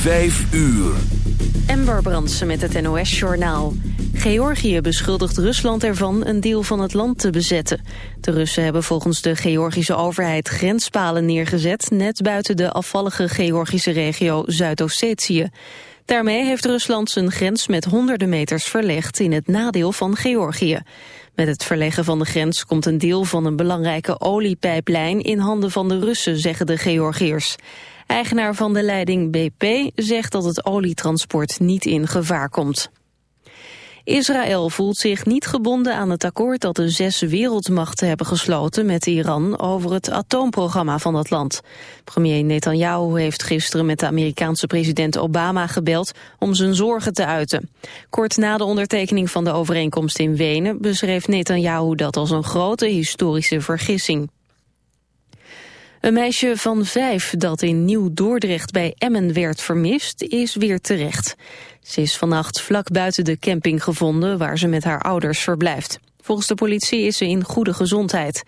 Vijf uur. Ember Brandsen met het NOS-journaal. Georgië beschuldigt Rusland ervan een deel van het land te bezetten. De Russen hebben volgens de Georgische overheid grenspalen neergezet... net buiten de afvallige Georgische regio Zuid-Ossetië. Daarmee heeft Rusland zijn grens met honderden meters verlegd... in het nadeel van Georgië. Met het verleggen van de grens komt een deel van een belangrijke oliepijplijn... in handen van de Russen, zeggen de Georgiërs. Eigenaar van de leiding BP zegt dat het olietransport niet in gevaar komt. Israël voelt zich niet gebonden aan het akkoord dat de zes wereldmachten hebben gesloten met Iran over het atoomprogramma van dat land. Premier Netanyahu heeft gisteren met de Amerikaanse president Obama gebeld om zijn zorgen te uiten. Kort na de ondertekening van de overeenkomst in Wenen beschreef Netanyahu dat als een grote historische vergissing. Een meisje van vijf dat in Nieuw-Dordrecht bij Emmen werd vermist, is weer terecht. Ze is vannacht vlak buiten de camping gevonden waar ze met haar ouders verblijft. Volgens de politie is ze in goede gezondheid.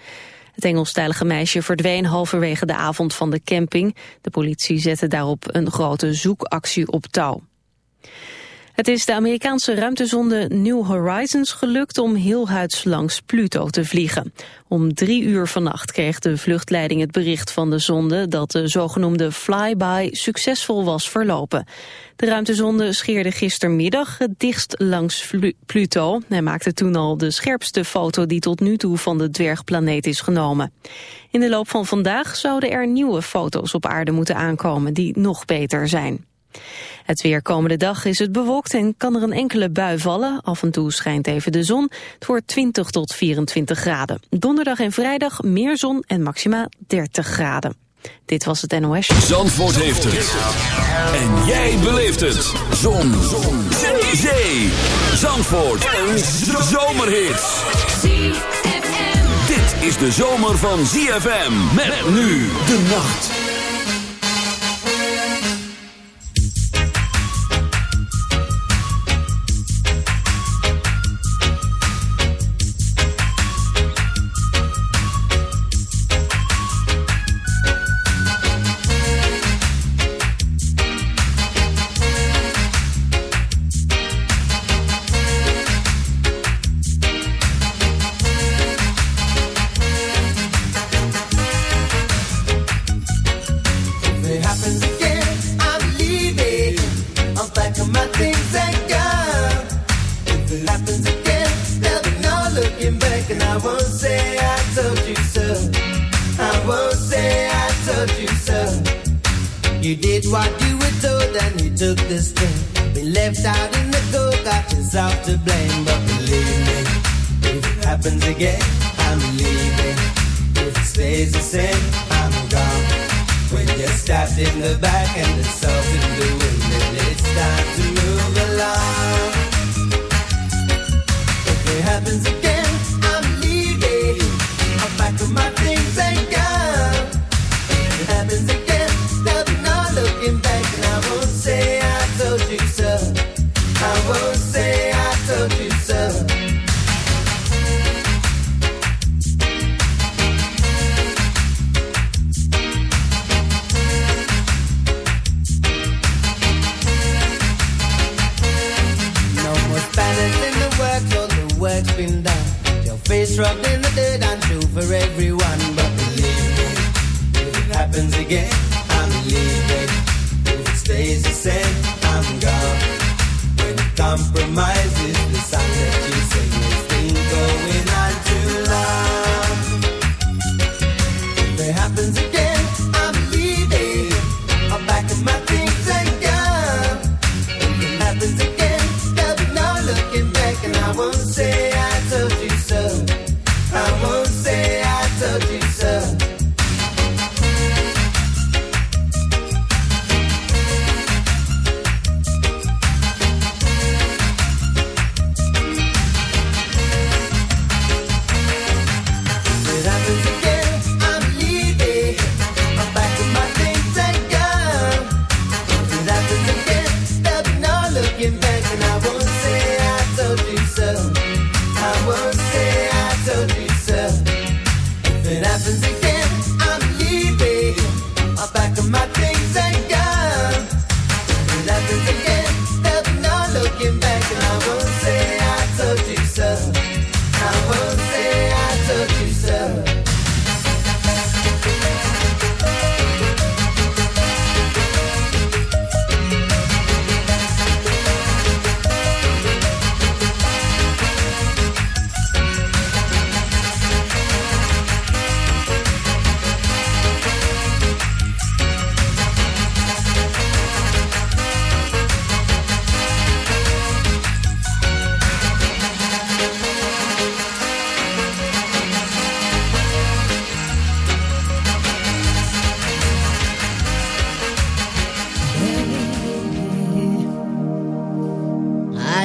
Het Engelstalige meisje verdween halverwege de avond van de camping. De politie zette daarop een grote zoekactie op touw. Het is de Amerikaanse ruimtezonde New Horizons gelukt om heel huids langs Pluto te vliegen. Om drie uur vannacht kreeg de vluchtleiding het bericht van de zonde dat de zogenoemde flyby succesvol was verlopen. De ruimtezonde scheerde gistermiddag het dichtst langs Pluto. Hij maakte toen al de scherpste foto die tot nu toe van de dwergplaneet is genomen. In de loop van vandaag zouden er nieuwe foto's op aarde moeten aankomen die nog beter zijn. Het weer komende dag is het bewolkt en kan er een enkele bui vallen. Af en toe schijnt even de zon. Het wordt 20 tot 24 graden. Donderdag en vrijdag meer zon en maxima 30 graden. Dit was het NOS. Zandvoort heeft het. En jij beleeft het. Zon. zon. Zee. Zee. Zandvoort. Een zomerhit. Dit is de zomer van ZFM. Met nu de nacht. Work's been done. Your face rubbed in the dirt and true for everyone. But believe me, if it happens again, I'm leaving. If it stays the same, I'm gone. When it compromises the song that you say it's been going on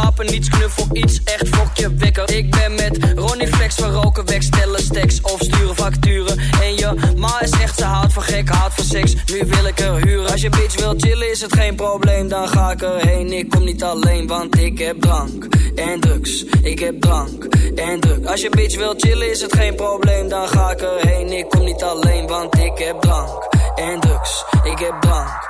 verslapen. Niets knuffel, iets echt fokje wekker. Ik ben met Ronnie Flex van roken weg, stellen stacks of sturen facturen. En je ma is echt, ze houdt van gek, houdt van seks. Nu wil ik er huren. Als je bitch wil chillen, is het geen probleem. Dan ga ik erheen. Ik kom niet alleen, want ik heb drank en drugs. Ik heb drank en drugs. Als je bitch wil chillen, is het geen probleem. Dan ga ik erheen. Ik kom niet alleen, want ik heb drank en drugs. Ik heb drank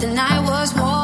the night was warm.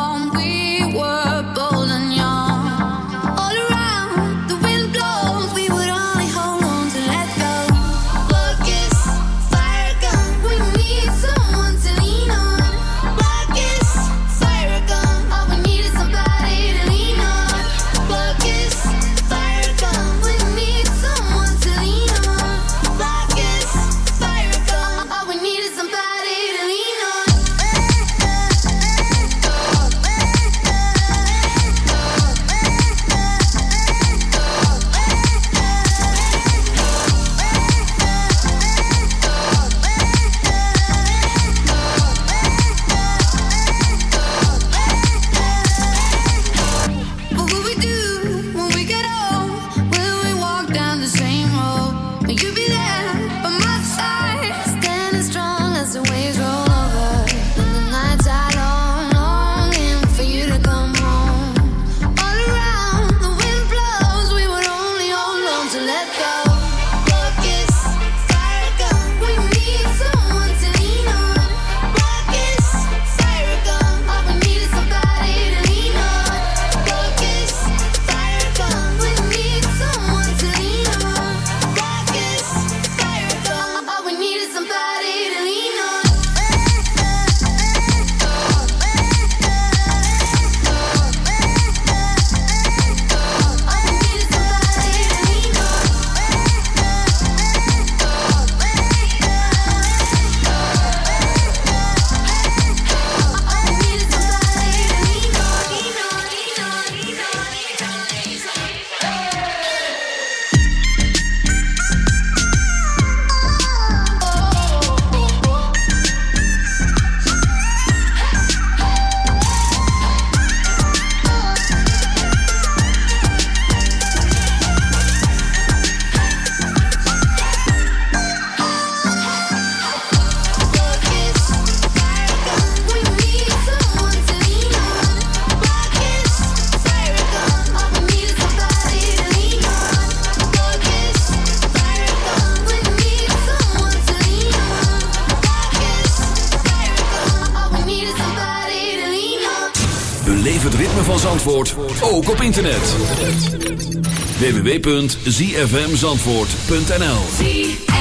www.zfmzandvoort.nl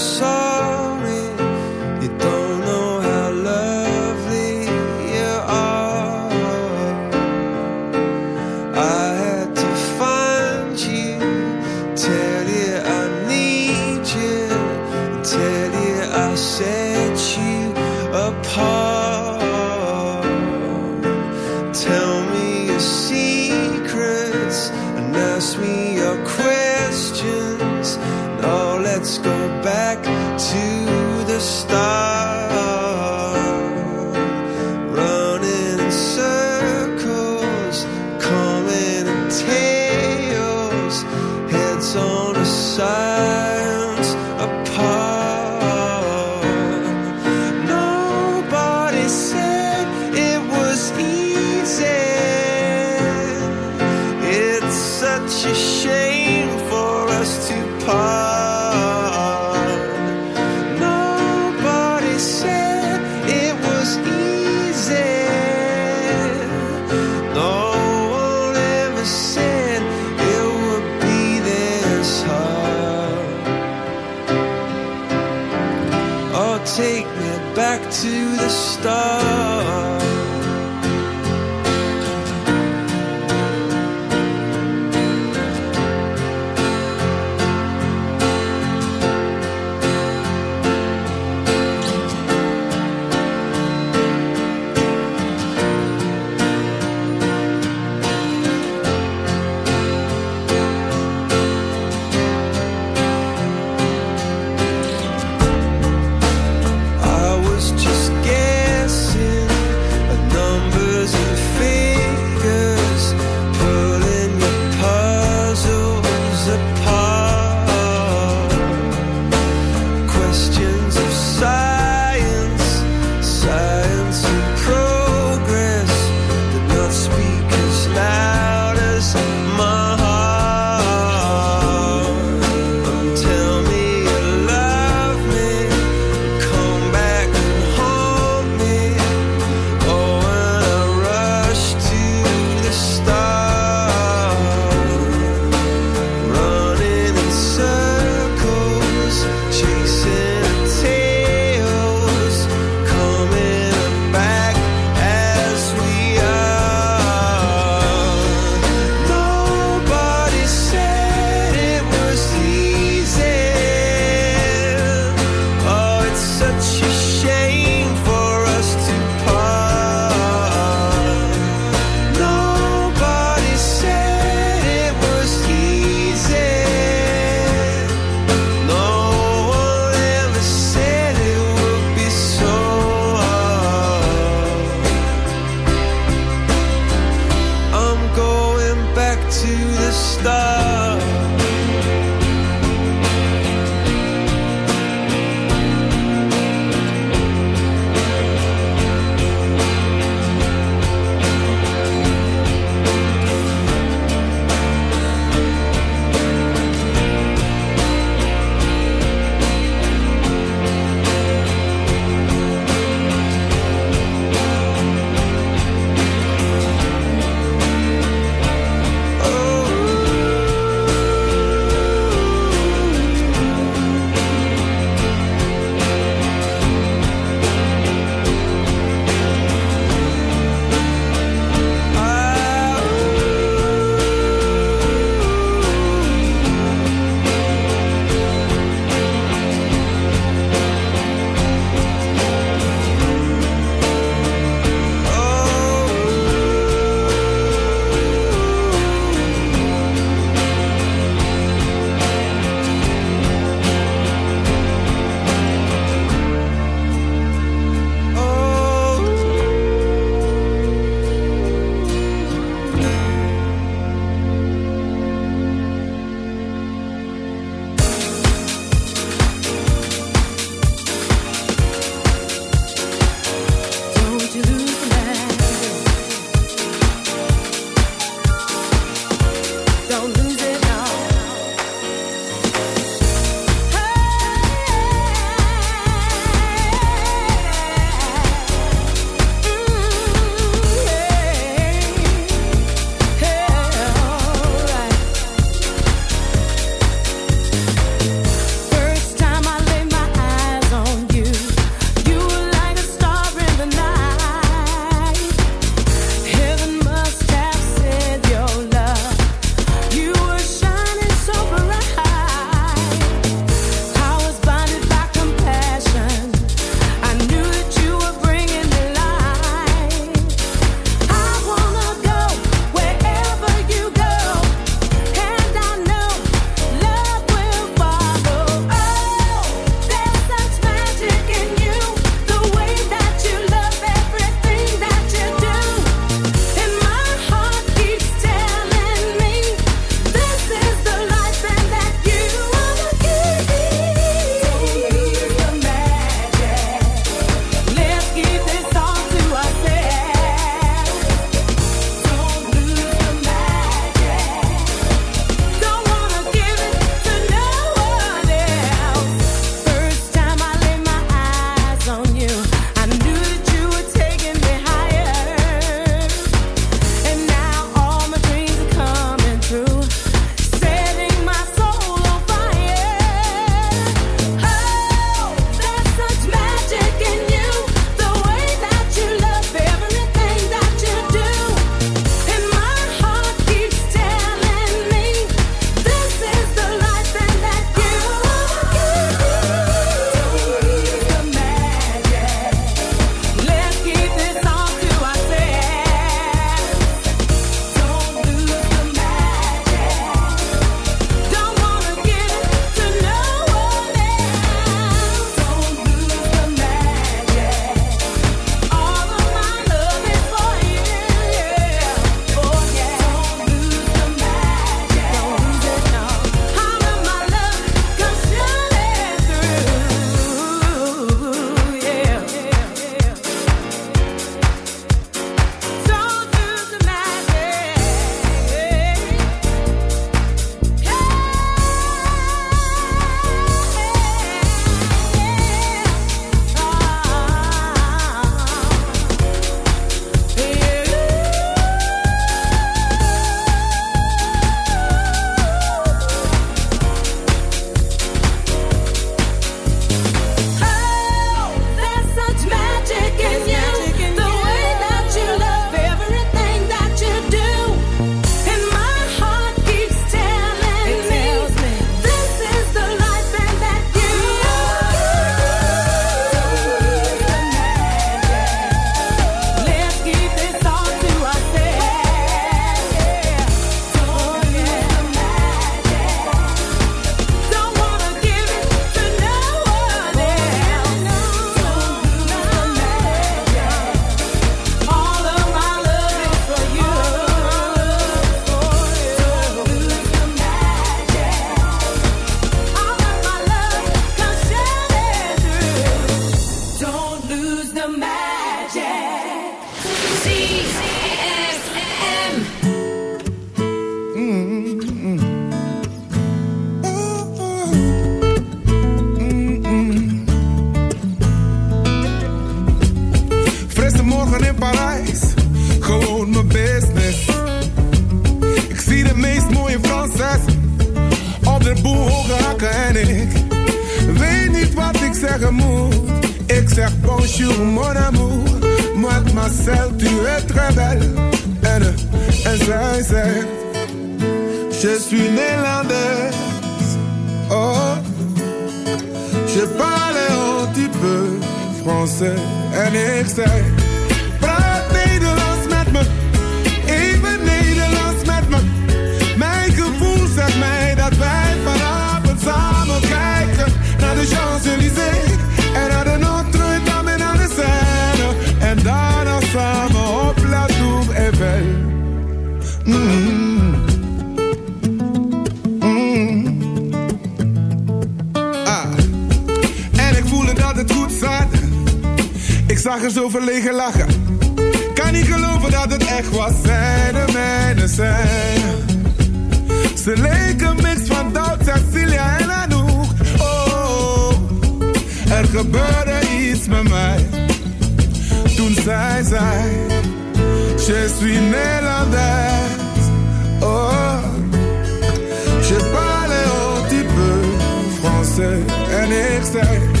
say.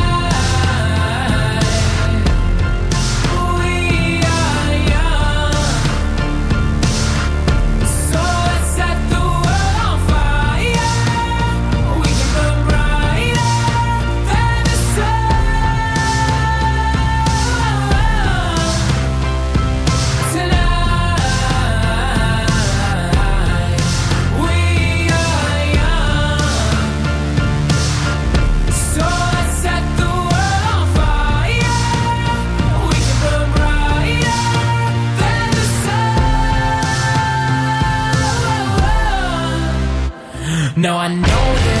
No, I know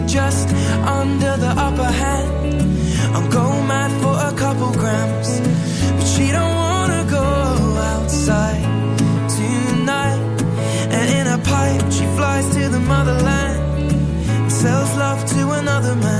you're just under the upper hand. I'm going mad for a couple grams, but she don't wanna go outside tonight. And in a pipe, she flies to the motherland and sells love to another man.